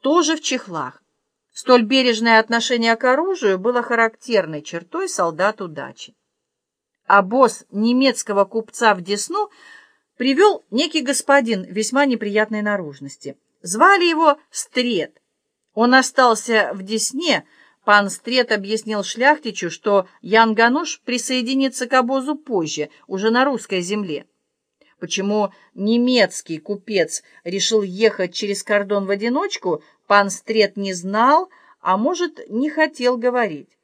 тоже в чехлах. Столь бережное отношение к оружию было характерной чертой солдат удачи. А босс немецкого купца в Десну привел некий господин весьма неприятной наружности. Звали его Стрет. Он остался в Десне, Пан Стрет объяснил шляхтичу, что Ян Гануш присоединится к обозу позже, уже на русской земле. Почему немецкий купец решил ехать через кордон в одиночку, пан Стрет не знал, а может, не хотел говорить.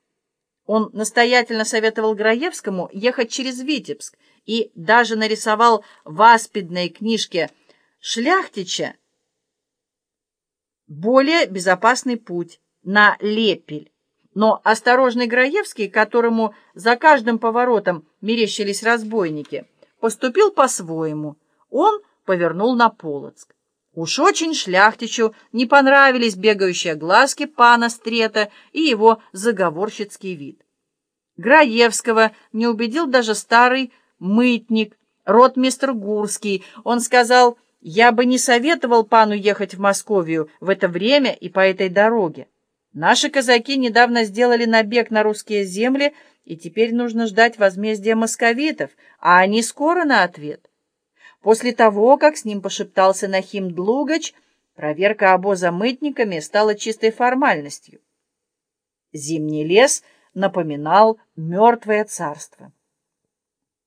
Он настоятельно советовал Граевскому ехать через Витебск и даже нарисовал в аспидной книжке Шляхтича более безопасный путь на Лепель. Но осторожный Граевский, которому за каждым поворотом мерещились разбойники, поступил по-своему. Он повернул на Полоцк. Уж очень шляхтичу не понравились бегающие глазки пана Стрета и его заговорщицкий вид. Граевского не убедил даже старый мытник, ротмистр Гурский. Он сказал, «Я бы не советовал пану ехать в Московию в это время и по этой дороге. Наши казаки недавно сделали набег на русские земли, и теперь нужно ждать возмездия московитов, а они скоро на ответ». После того, как с ним пошептался Нахим Длугач, проверка обоза мытниками стала чистой формальностью. Зимний лес напоминал мертвое царство.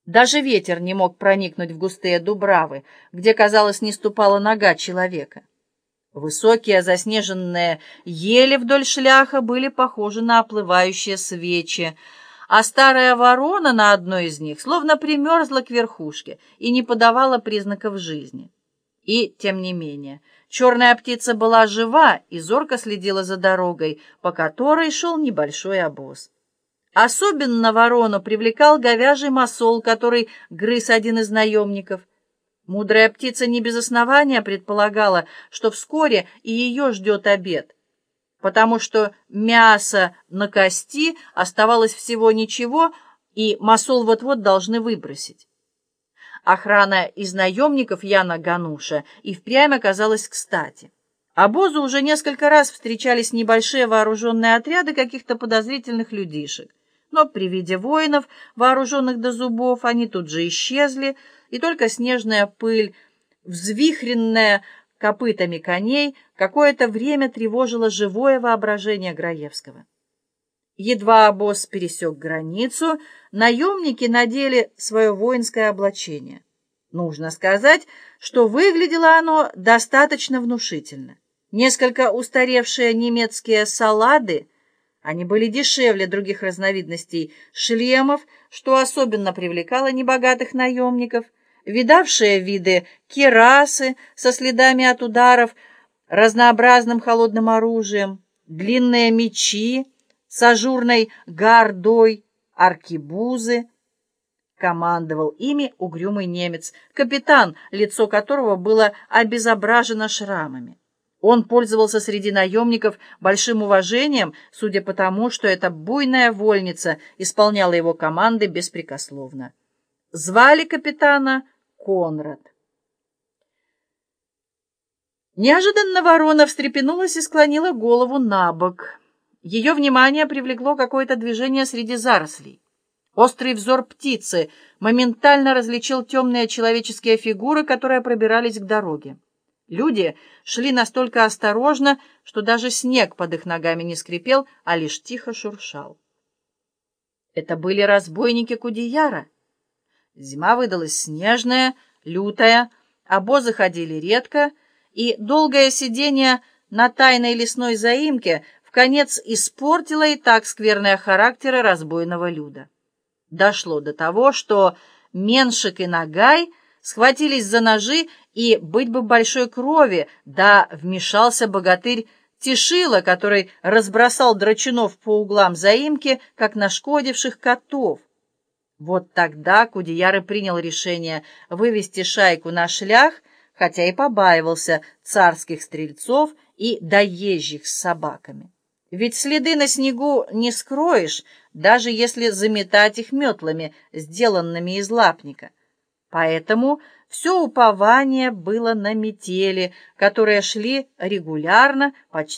Даже ветер не мог проникнуть в густые дубравы, где, казалось, не ступала нога человека. Высокие заснеженные ели вдоль шляха были похожи на оплывающие свечи, а старая ворона на одной из них словно примерзла к верхушке и не подавала признаков жизни. И, тем не менее, черная птица была жива и зорко следила за дорогой, по которой шел небольшой обоз. Особенно ворону привлекал говяжий масол, который грыз один из наемников. Мудрая птица не без основания предполагала, что вскоре и ее ждет обед — потому что мясо на кости оставалось всего ничего, и масол вот-вот должны выбросить. Охрана из наемников Яна Гануша и впрямь оказалась кстати. Обозу уже несколько раз встречались небольшие вооруженные отряды каких-то подозрительных людишек. Но при виде воинов, вооруженных до зубов, они тут же исчезли, и только снежная пыль, взвихренная копытами коней, какое-то время тревожило живое воображение Граевского. Едва обоз пересек границу, наемники надели свое воинское облачение. Нужно сказать, что выглядело оно достаточно внушительно. Несколько устаревшие немецкие салады, они были дешевле других разновидностей шлемов, что особенно привлекало небогатых наемников – видавшие виды керасы со следами от ударов, разнообразным холодным оружием, длинные мечи с ажурной гардой, аркибузы. Командовал ими угрюмый немец, капитан, лицо которого было обезображено шрамами. Он пользовался среди наемников большим уважением, судя по тому, что эта буйная вольница исполняла его команды беспрекословно. Звали капитана Конрад. Неожиданно ворона встрепенулась и склонила голову на бок. Ее внимание привлекло какое-то движение среди зарослей. Острый взор птицы моментально различил темные человеческие фигуры, которые пробирались к дороге. Люди шли настолько осторожно, что даже снег под их ногами не скрипел, а лишь тихо шуршал. Это были разбойники Кудияра. Зима выдалась снежная, лютая, обозы ходили редко, и долгое сидение на тайной лесной заимке в конец испортило и так скверные характеры разбойного люда. Дошло до того, что Меншик и Нагай схватились за ножи, и быть бы большой крови, да вмешался богатырь Тишила, который разбросал драчунов по углам заимки, как нашкодивших котов. Вот тогда Кудеяр принял решение вывести шайку на шлях, хотя и побаивался царских стрельцов и доезжих с собаками. Ведь следы на снегу не скроешь, даже если заметать их метлами, сделанными из лапника. Поэтому все упование было на метели, которые шли регулярно, почти